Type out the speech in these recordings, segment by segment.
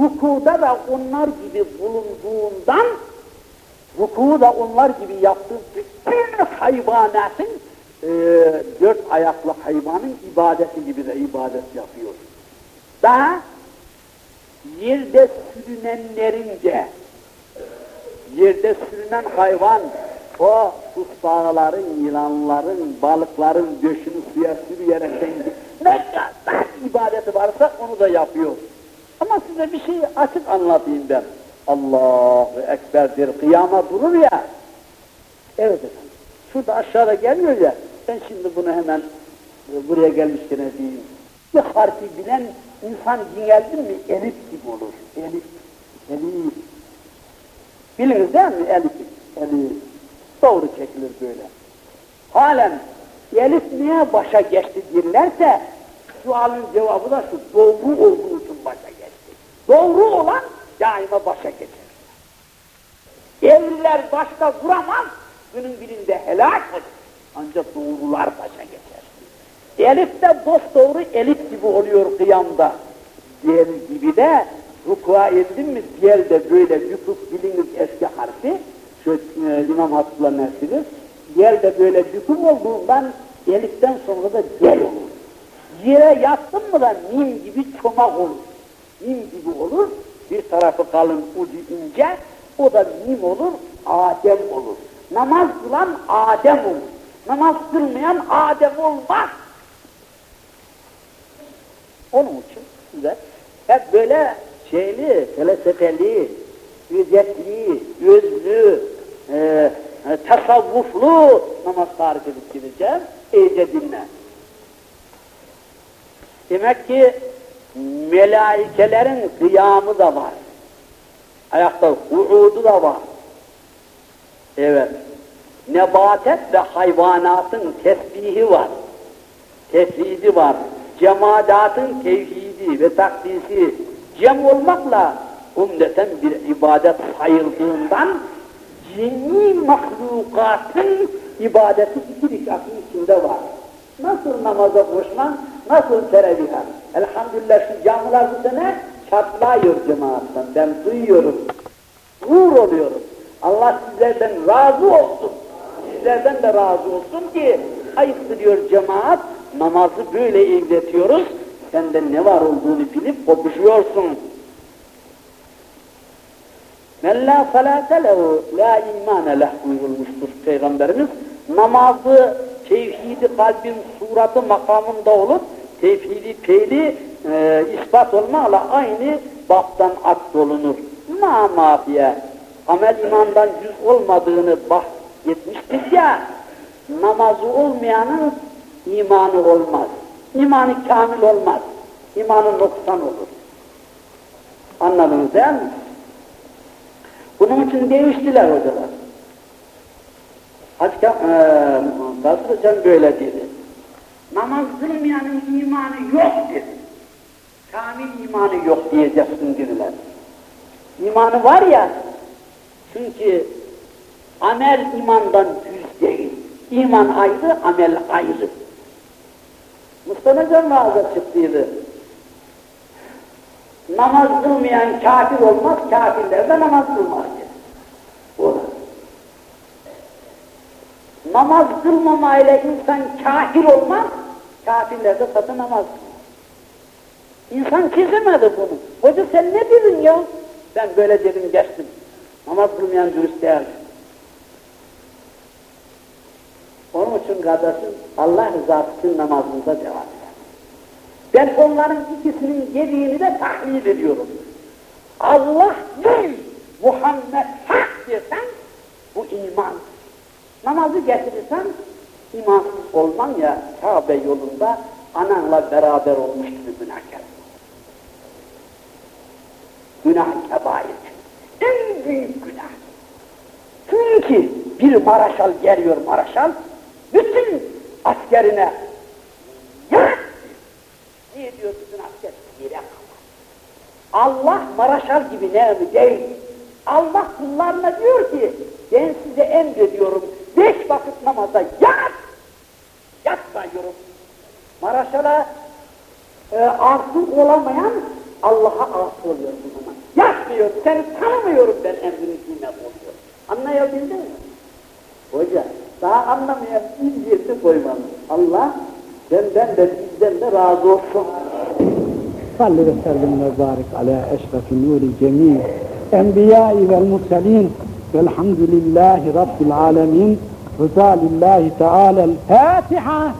rukuda da onlar gibi bulunduğundan rukuğu da onlar gibi yaptığı bütün hayvanatın e, dört ayaklı hayvanın ibadeti gibi de ibadet yapıyor. Daha yerde sürünenlerin de yerde sürünen hayvan o kuspağaların, yılanların, balıkların göğsünü suya sürüyerekten ne kadar ibadeti varsa onu da yapıyor. Ama size bir şey açık anlatayım ben. Allahu Ekber'dir, kıyama durur ya. Evet efendim, şurada aşağıda gelmiyor ya, ben şimdi bunu hemen e, buraya gelmişken diyeyim. Bir harfi bilen insan geldi mi elif gibi olur. Elif, elif. Biliniz değil mi elif? Elif. Doğru çekilir böyle. Halen elif niye başa geçti derlerse sualın cevabı da şu, doğru olduğu için başa geçti. Doğru olan daima başa geçer. Evliler başta duramaz, günün birinde helak olur. Ancak doğrular başa geçer. Elif de dost doğru elif gibi oluyor kıyamda. Diğer gibi de rukua ettin mi diğer de böyle bükük biliniz eski harfi, şu e, İmam Hatip'la neslidir. Diğer de böyle bükük olduğundan eliften sonra da del olur. Yere yattın mı da mim gibi çomak olur. Mim gibi olur, bir tarafı kalın, ucu ince, o da mim olur, Adem olur. Namaz kılan Adem olur. Namaz kılmayan Adem olmaz. Onun için size hep böyle şeyli, felsefeli, ücretli, özlü, e, e, tasavvuflu namaz tarif edip gideceğim. İyice dinle. Demek ki melaikelerin kıyamı da var. Ayakta huudu da var. Evet. Nebatet ve hayvanatın tesbihi var. Tefhidi var. Cemadatın tevhidi ve takdisi cem olmakla umdeten bir ibadet sayıldığından cinni mahlukatın ibadeti iki rikatın içinde var. Nasıl namaza koşman, nasıl teraviha? Elhamdülillah şu camiler bu sene çatlıyor cemaatten, ben duyuyorum. Nur oluyorum. Allah sizlerden razı olsun. Sizlerden de razı olsun ki ayıptır diyor cemaat, namazı böyle eğletiyoruz. Sende ne var olduğunu bilip kopuşuyorsun. Men la salate lehu la imane leh buyurulmuştur Peygamberimiz. Namazı tevhidi kalbin suratı makamında olup tevhidi peyli e, ispat olmakla aynı baptan ak dolunur. Ma mafiye amel imandan yüz olmadığını bahsetmiştik ya namazı olmayanın imanı olmaz. İmanı kamil olmaz. İmanı noksan olur. Anladınız değil mi? Bunun için değiştiler hocalar. Hatta e, Basri Hocam böyle dedi. Namaz kılmayanın imanı yok dedi. Kamil imanı yok diyeceksin dediler. İmanı var ya, çünkü amel imandan yüz değil. İman ayrı, amel ayrı. Mustafa Hocam vaazda çıktıydı. Namaz kılmayan kafir olmaz, kafirler de namaz kılmaz dedi. O Namaz kılmamayla insan kafir olmaz, kafirler de satın namaz. İnsan çizemedi bunu. Hoca sen ne dedin ya? Ben böyle dedim geçtim. Namaz kılmayan dürüst değil. Onun için kardeşim Allah rızası için namazımıza devam eder. Ben onların ikisinin dediğini de tahlil ediyorum. Allah değil, Muhammed hak dersen bu iman. Namazı getirirsen imansız olman ya Kabe yolunda ananla beraber olmuş gibi günahkar. Günah kebair. En büyük günah. Çünkü bir maraşal geliyor maraşal, bütün askerine ya niye diyor bütün asker? Yere. Allah maraşal gibi ne değil. Allah kullarına diyor ki ben size emrediyorum beş vakit namaza yat yat sayıyorum. Maraşala e, artık olamayan Allah'a asi oluyor bu zaman. Yat diyor, seni tanımıyorum ben emrini dinle oluyor. Anlayabildin mi? Hoca, daha anlamayan bir yerini koymalı. Allah senden de bizden de razı olsun. صل وسلم وبارك على أشرف النور الجميع أنبياء والمرسلين Velhamdülillahi Rabbil Alemin. Rıza lillahi Teala'l-Fatiha.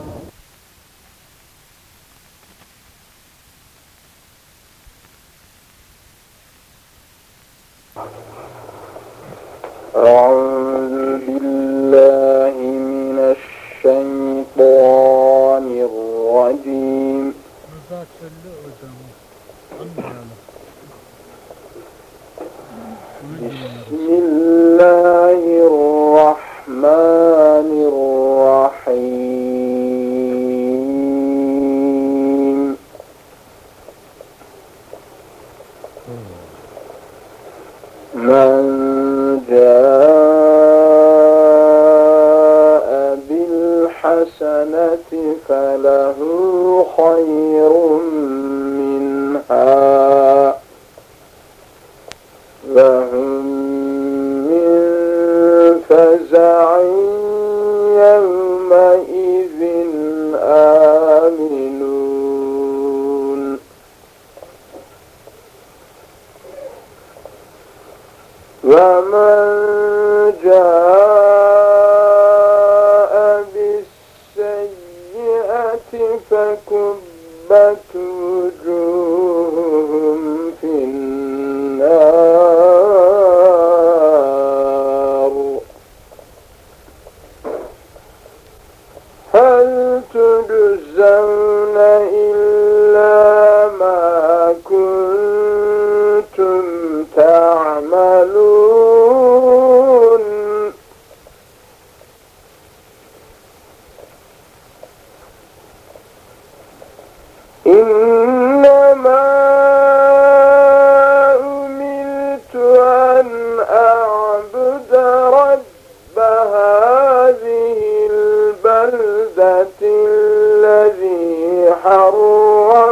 ومن جاء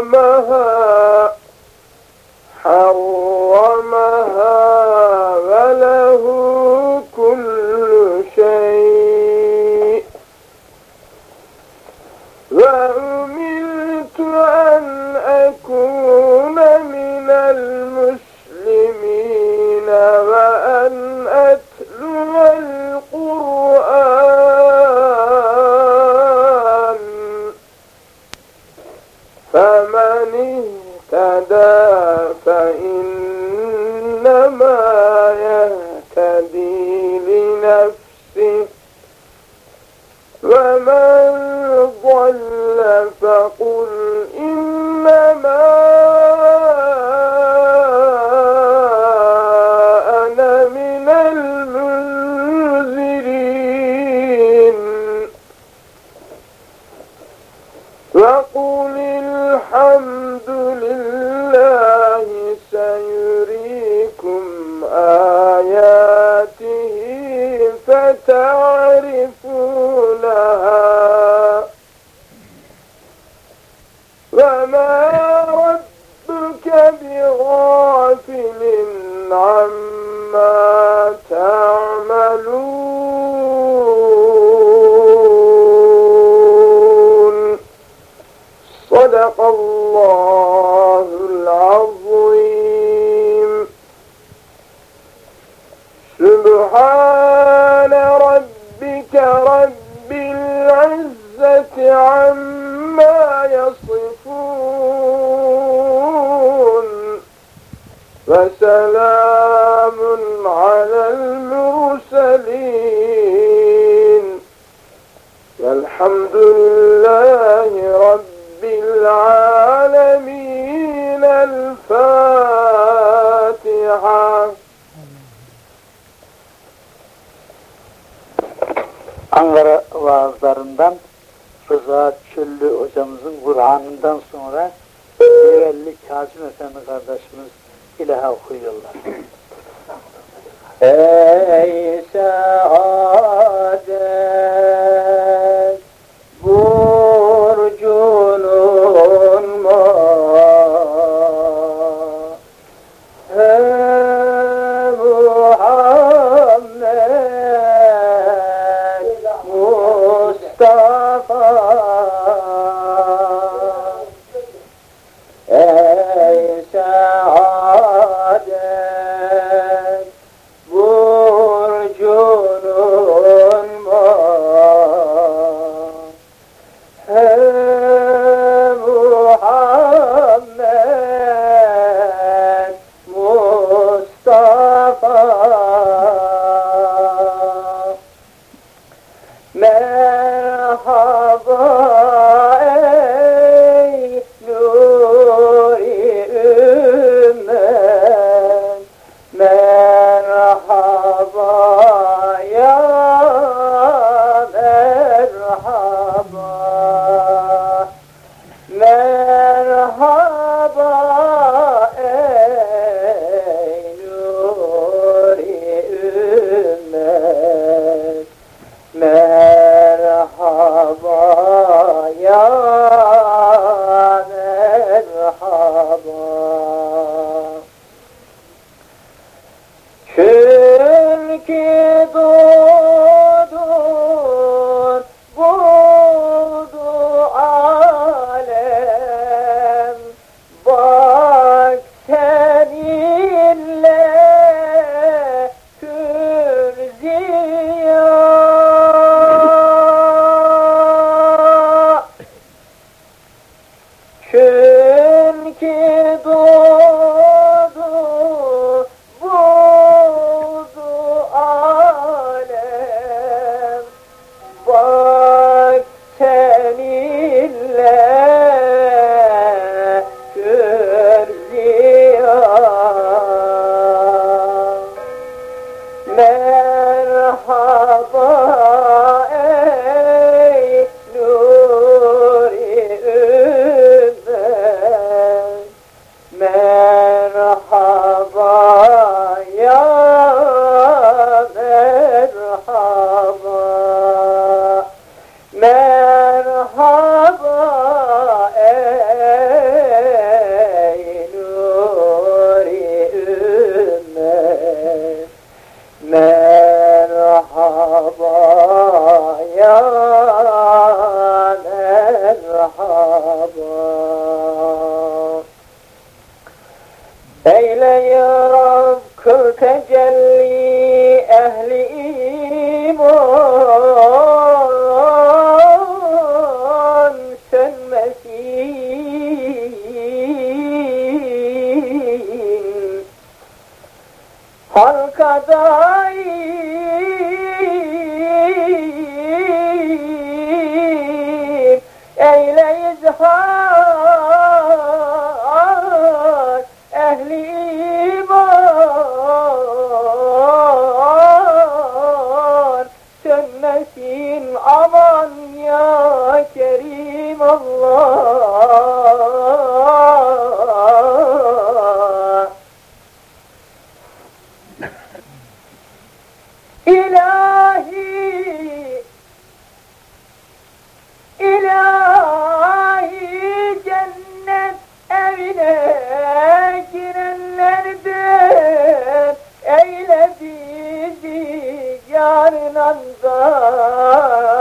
السماء حرام ومن ضل فقل إنما Elhamdülillahi Rabbil alemin. El Fatiha. Ankara vaazlarından Rıza Çöllü hocamızın Kur'an'ından sonra Develli Kazım Efendi kardeşimiz ilaha okuyorlar. Ey saadet kadayım Eyle izhar ehli iman. Sönmesin aman ya Kerim Allah. yanan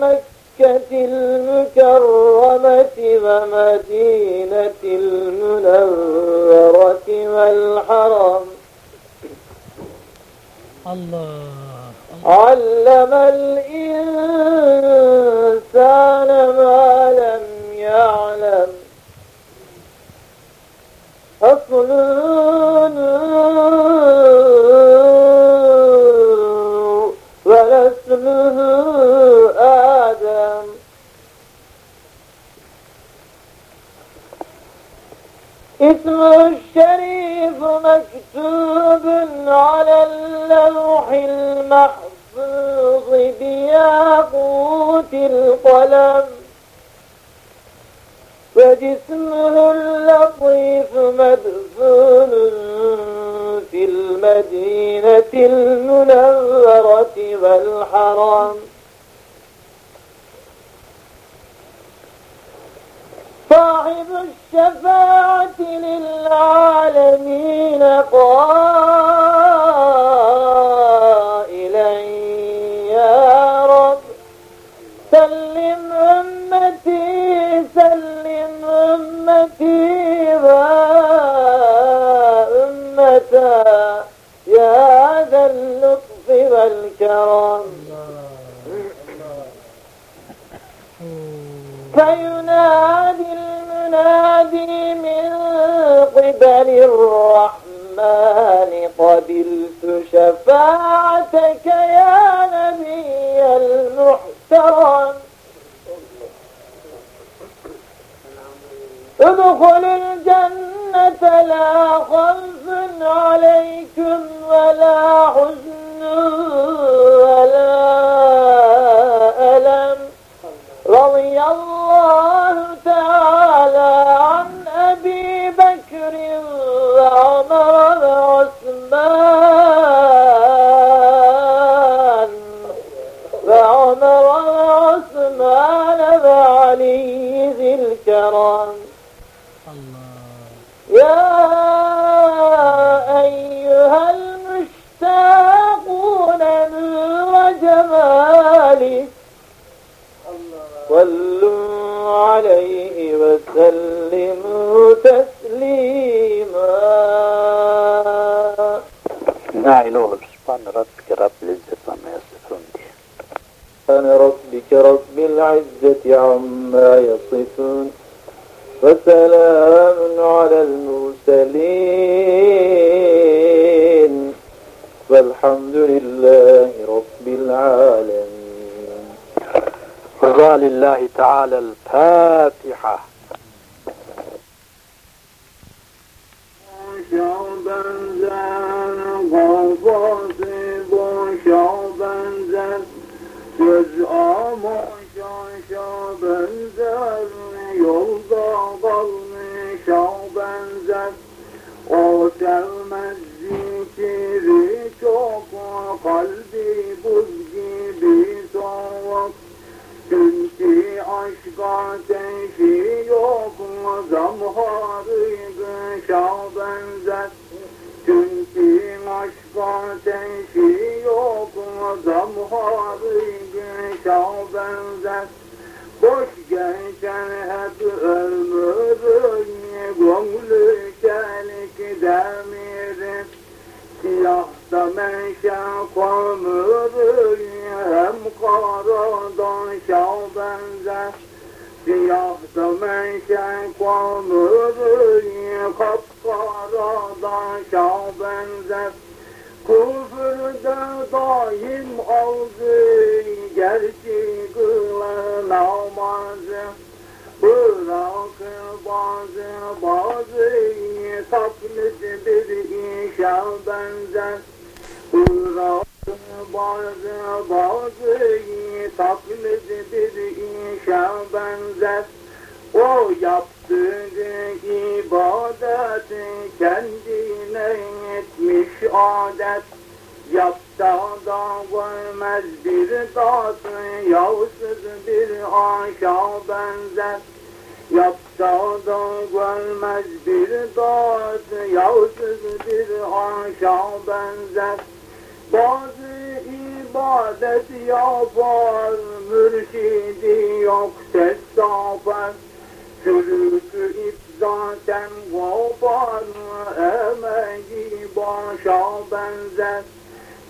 مكة المكرمة ومدينة المنورة والحرم. الله. علم الإنسان ما لم يعلم. فصل اسمه الشريف مكتوب على اللوح المحفوظ بياقوت القلم وجسمه اللطيف مدفون في المدينة المنورة والحرم. صاحب الشفاعة للعالمين قائلا يا رب. سلم أمتي سلم أمتي وأمتا يا ذا اللطف والكرم. فينادي المنادي من قبل الرحمن قبلت شفاعتك يا نبي المحترم. ادخل الجنة لا خوف عليكم عليه وسلموا تسليما Nail olur. Sübhane Rabbike Rabbil İzzet Amma Yasifun diye. سبحان ربك رب العزة عما يصفون وسلام على المرسلين والحمد لله رب العالمين Rıza lillahi teala'l Fatiha. Boşa benzer, kafası boşa benzer, söz amoşa benzer, yolda kalmışa benzer. O sevmez zikri çok, kalbi buz gibi soğuk. Çünkü aşk ateşi yok zamharı kışa benzer. Çünkü aşk ateşi yok zamharı kışa benzer. Boş geçen hep ömrün gönlü çelik demiri Siyahta meşe kömürü hem karadan şal benzer Siyahta meşe kömürü kapkaradan şal benzer. Küfürde daim aldı gerçi kılınamazı Bırakır bazı bazı taklit bir işe benzer. Bırakır bazı bazı taklit bir işe benzer O yaptığı ibadeti kendine etmiş adet Yapsa da görmez bir tatlı Yavsız bir aşa benzer Yapsa da görmez bir tatlı Yavsız bir aşa benzer Bazı ibadet yapar Mürşidi yok ses sapar Sürükü ipzaten kopar Emeği başa benzer.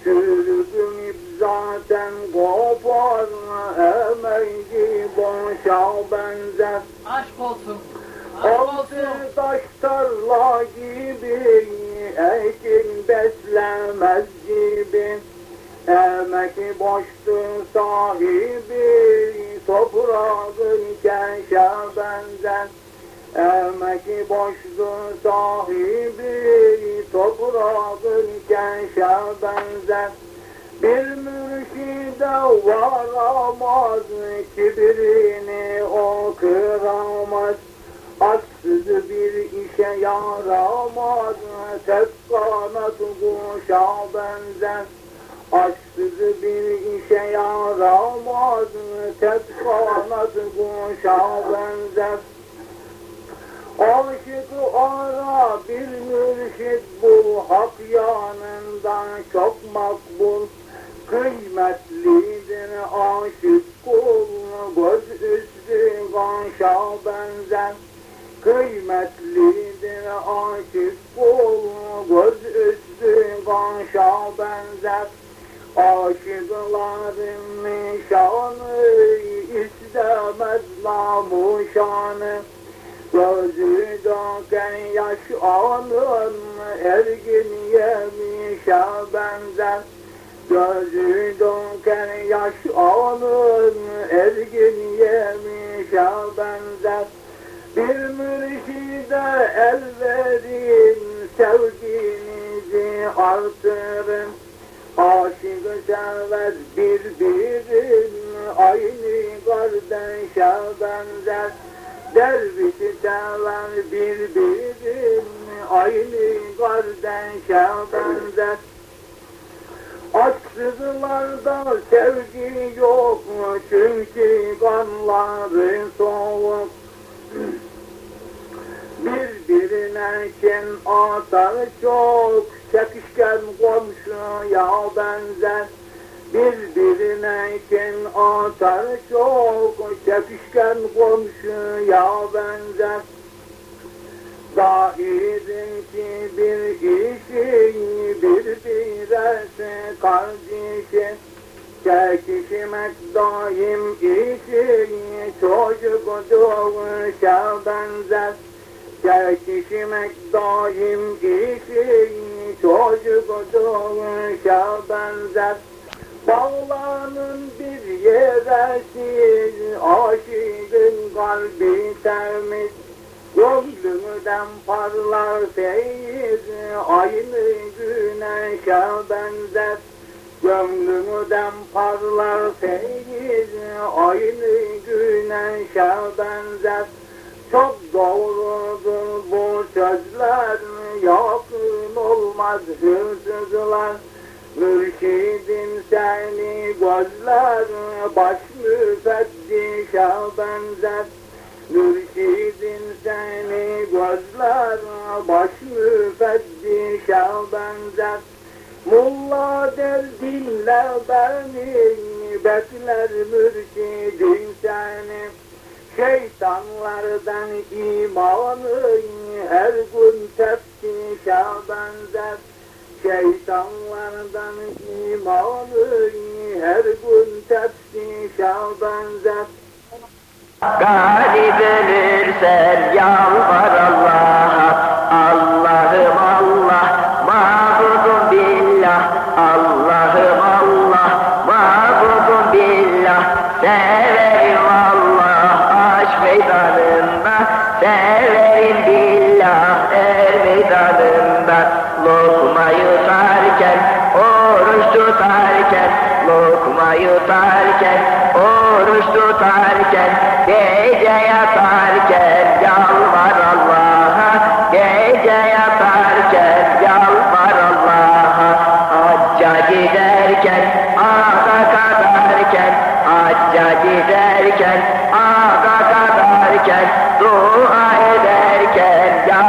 Sürgün ipzaten kopar Emeği başa benzer. Aşk olsun. Altı taş tarla gibi Ekin beslemez gibi Emek boştu sahibi Toprağın keşe benzer Emek boştu sahibi Toprağın keşe benzer bir mürşide varamaz, kibrini o kıramaz. Aksız bir işe yaramaz, tek kanat kuşa benzer. Aksız bir işe yaramaz, tek kanat kuşa benzer. Aşık ara bir mürşit bul, hak yanında çok makbul. Kıymetlidir aşık kul, göz üstü kanşa benzer. Kıymetlidir aşık kul, göz üstü kanşa benzer. Aşıkların nişanı istemez namuşanı. Gözü döken yaş anın ergin yemişe benzer. Gözü döken yaş anın ergin yemişe benzer. Bir mürşide el verin, sevginizi artırın. Aşık sever birbirin, aynı kardeşe benzer. Dervişi sever birbirin, aynı kardeşe benzer. Aşksızlarda sevgi yok, çünkü kanları soğuk. Birbirine kin atar çok, çekişken komşuya benzer. Birbirine kin atar çok, çekişken komşuya benzer. Zahirin ki bir işi, bir biresi kardeşi. Çekişmek daim işi, çocuk doğuşa benzer. Çekişmek daim işi, çocuk doğuşa benzer. Bağlanın bir yeresi, aşığın kalbi temiz. Gönlümden parlar feyiz, aynı güneşe benzer. Gönlümden parlar feyiz, aynı güneşe benzer. Çok doğrudur bu sözler, yakın olmaz hırsızlar. Mürşidin seni gözler, baş müfettişe benzer. Mürşidin seni gözler, baş müfettişe benzer. Mulla der dinle beni, bekler mürşidin seni. Şeytanlardan imanın her gün teftişe benzer. Şeytanlardan imanın her gün teftişe benzer. Galip ölürsen yalvar Allah'a Severim billah er meydanında Lokma yutarken oruç tutarken Lokma yutarken oruç tutarken Gece yatarken yalvar Allah'a Gece yatarken yalvar Allah'a Hacca giderken ağa kadarken Hacca giderken ağa kadarken Dua ederken yalvar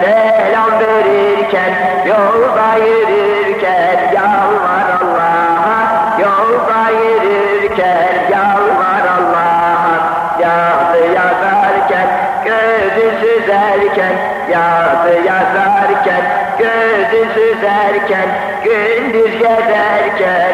selam verirken, yolda yürürken yalvar Allah'a, yolda yürürken yalvar Allah'a, yazı yazarken, gözü süzerken, yazı yazarken, gözü süzerken, gündüz gezerken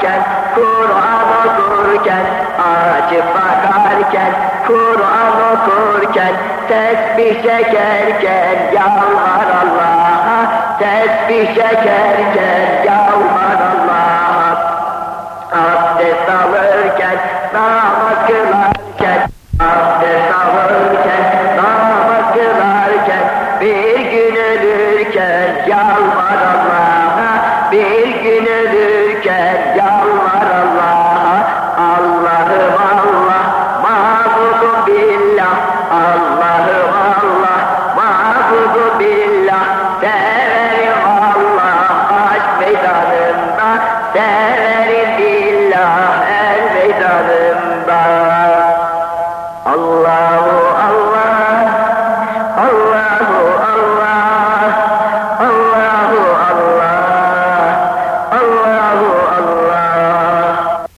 bakarken, Kur'an okurken, açıp bakarken, Kur'an okurken, tesbih çekerken, yalvar Allah'a, tesbih çekerken, yalvar Allah'a. Abdest alırken, namaz kılarken,